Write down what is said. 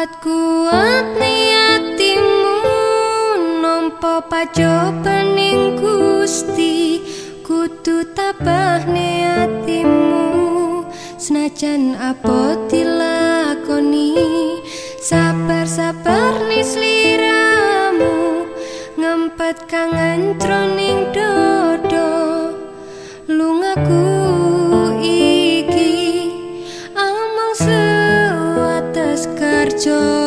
Kuat kuat niatimu nompo pajo pening Gusti. Kudu tabah niatimu senajan apa dilakoni? Sabar sabar nis liramu ngempet kangen troning cho